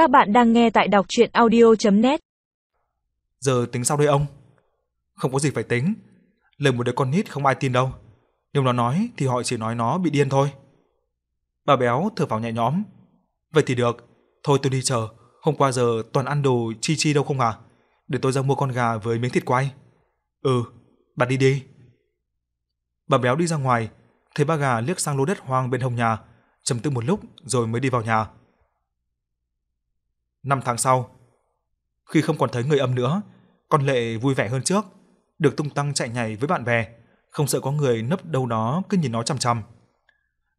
Các bạn đang nghe tại đọc chuyện audio.net Giờ tính sao đây ông? Không có gì phải tính. Lời một đứa con nít không ai tin đâu. Nếu nó nói thì họ chỉ nói nó bị điên thôi. Bà béo thở vào nhẹ nhõm. Vậy thì được. Thôi tôi đi chờ. Hôm qua giờ toàn ăn đồ chi chi đâu không à? Để tôi ra mua con gà với miếng thịt quay. Ừ, bà đi đi. Bà béo đi ra ngoài, thấy ba gà liếc sang lô đất hoang bên hông nhà, trầm tư một lúc rồi mới đi vào nhà. Năm tháng sau, khi không còn thấy người âm nữa, con lệ vui vẻ hơn trước, được tung tăng chạy nhảy với bạn bè, không sợ có người nấp đâu đó cứ nhìn nó chằm chằm.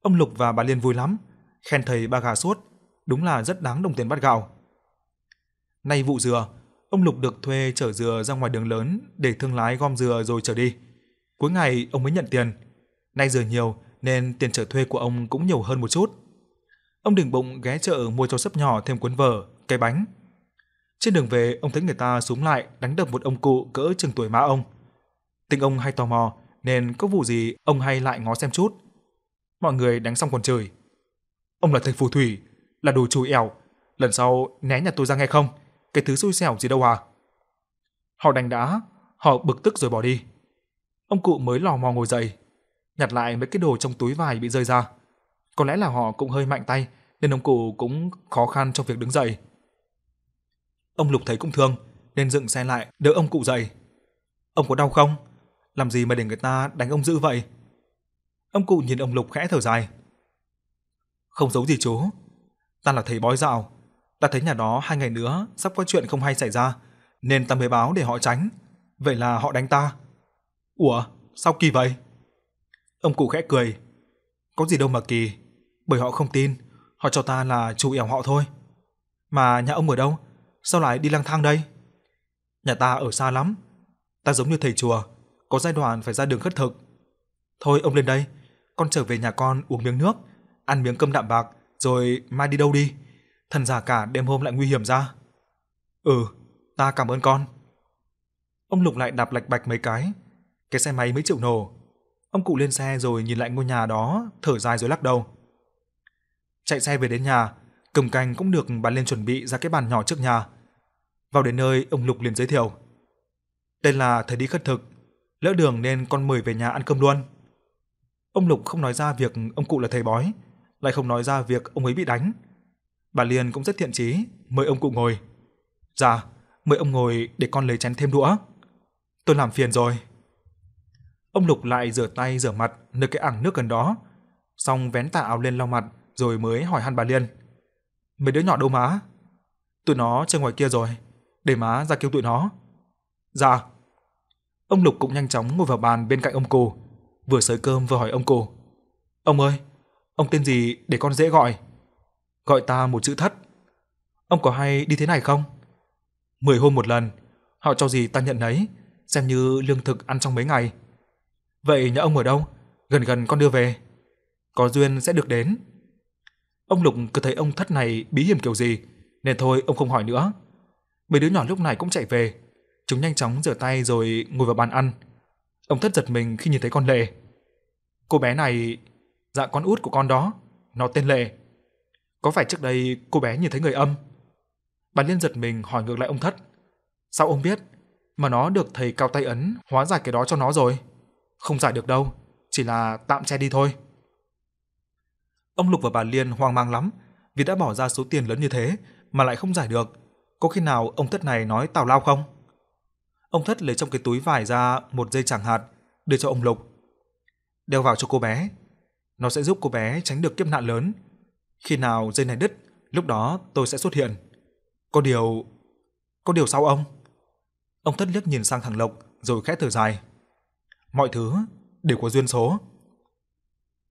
Ông Lục và bà Liên vui lắm, khen thầy ba gà suốt, đúng là rất đáng đồng tiền bát gạo. Nay vụ dừa, ông Lục được thuê chở dừa ra ngoài đường lớn để thương lái gom dừa rồi chở đi. Cuối ngày ông mới nhận tiền. Nay dừa nhiều nên tiền chở thuê của ông cũng nhiều hơn một chút. Ông đừng bụng ghé chợ mua cho sấp nhỏ thêm cuốn vở, cái bánh. Trên đường về, ông thấy người ta súng lại đánh đập một ông cụ cỡ chừng tuổi má ông. Tính ông hay tò mò nên có vụ gì ông hay lại ngó xem chút. Mọi người đánh xong còn chửi. Ông là thầy phù thủy, là đồ chùi ẻo, lần sau né nhà tôi ra nghe không? Cái thứ xui xẻo gì đâu à? Họ đánh đá, họ bực tức rồi bỏ đi. Ông cụ mới lò mò ngồi dậy, nhặt lại mấy cái đồ trong túi vải bị rơi ra. Có lẽ là họ cũng hơi mạnh tay nên ông cụ cũng khó khăn trong việc đứng dậy. Ông Lục thấy cũng thương nên dựng xe lại đỡ ông cụ dậy. Ông có đau không? Làm gì mà để người ta đánh ông dữ vậy? Ông cụ nhìn ông Lục khẽ thở dài. Không giấu gì chú, ta là thầy bói dạo, ta thấy nhà đó hai ngày nữa sắp có chuyện không hay xảy ra, nên ta mới báo để họ tránh. Vậy là họ đánh ta. Ủa, sao kỳ vậy? Ông cụ khẽ cười. Có gì đâu mà kỳ, bởi họ không tin, họ cho ta là chủ ẻo họ thôi. Mà nhà ông ở đâu? Sao lại đi lang thang đây? Nhà ta ở xa lắm. Ta giống như thầy chùa, có giai đoạn phải ra đường khất thực. Thôi ông lên đây, con trở về nhà con uống miếng nước, ăn miếng cơm đạm bạc, rồi mai đi đâu đi. Thần giả cả đêm hôm lại nguy hiểm ra. Ừ, ta cảm ơn con. Ông Lục lại đạp lạch bạch mấy cái. Cái xe máy mới chịu nổ. Ông cụ lên xe rồi nhìn lại ngôi nhà đó, thở dài rồi lắc đầu. Chạy xe về đến nhà, cầm canh cũng được bà lên chuẩn bị ra cái bàn nhỏ trước nhà. Vào đến nơi, ông Lục liền giới thiệu. Tên là thầy đi khất thực, lỡ đường nên con mời về nhà ăn cơm luôn. Ông Lục không nói ra việc ông cụ là thầy bói, lại không nói ra việc ông ấy bị đánh. Bà Liên cũng rất thiện chí, mời ông cụ ngồi. Dạ, mời ông ngồi để con lấy chén thêm đũa. Tôi làm phiền rồi. Ông Lục lại rửa tay rửa mặt nơi cái ảng nước gần đó, xong vén tà áo lên lau mặt rồi mới hỏi han bà Liên. Mấy đứa nhỏ đâu má? Tụi nó chơi ngoài kia rồi, để má ra kêu tụi nó. Dạ. Ông Lục cũng nhanh chóng ngồi vào bàn bên cạnh ông cô, vừa sới cơm vừa hỏi ông cô: Ông ơi, ông tên gì để con dễ gọi? Gọi ta một chữ thất. Ông có hay đi thế này không? Mười hôm một lần, họ cho gì ta nhận nấy, xem như lương thực ăn trong mấy ngày. Vậy nhà ông ở đâu? Gần gần con đưa về. Có duyên sẽ được đến. Ông Lục cứ thấy ông thất này bí hiểm kiểu gì, nên thôi ông không hỏi nữa. Mấy đứa nhỏ lúc này cũng chạy về, chúng nhanh chóng rửa tay rồi ngồi vào bàn ăn. Ông thất giật mình khi nhìn thấy con Lệ. Cô bé này, dạ con út của con đó, nó tên Lệ. Có phải trước đây cô bé nhìn thấy người âm? Bà Liên giật mình hỏi ngược lại ông thất. Sao ông biết? Mà nó được thầy cao tay ấn hóa giải cái đó cho nó rồi. Không giải được đâu, chỉ là tạm che đi thôi. Ông Lục và bà Liên hoang mang lắm, vì đã bỏ ra số tiền lớn như thế mà lại không giải được. Có khi nào ông Thất này nói tào lao không? Ông Thất lấy trong cái túi vải ra một dây chẳng hạt, đưa cho ông Lục. Đeo vào cho cô bé. Nó sẽ giúp cô bé tránh được kiếp nạn lớn. Khi nào dây này đứt, lúc đó tôi sẽ xuất hiện. Có điều... Có điều sao ông? Ông Thất liếc nhìn sang thằng Lộc rồi khẽ thở dài. Mọi thứ đều có duyên số.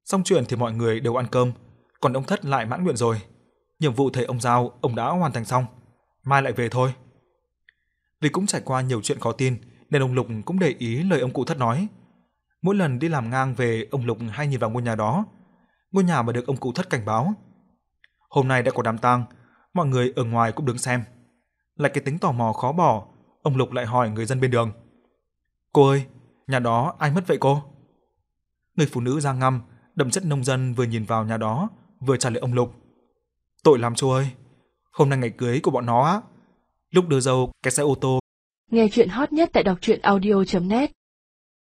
Xong chuyện thì mọi người đều ăn cơm, còn ông Thất lại mãn nguyện rồi. Nhiệm vụ thầy ông giao ông đã hoàn thành xong, mai lại về thôi. Vì cũng trải qua nhiều chuyện khó tin nên ông Lục cũng để ý lời ông cụ Thất nói. Mỗi lần đi làm ngang về, ông Lục hay nhìn vào ngôi nhà đó, ngôi nhà mà được ông cụ Thất cảnh báo. Hôm nay đã có đám tang, mọi người ở ngoài cũng đứng xem. Lại cái tính tò mò khó bỏ, ông Lục lại hỏi người dân bên đường. "Cô ơi, nhà đó ai mất vậy cô?" Người phụ nữ ra ngăm đậm chất nông dân vừa nhìn vào nhà đó, vừa trả lời ông Lục. Tội lắm chú ơi, Hôm nay ngày cưới của bọn nó á. Lúc đưa dâu cái xe ô tô Nghe chuyện hot nhất tại đọc truyện audio.net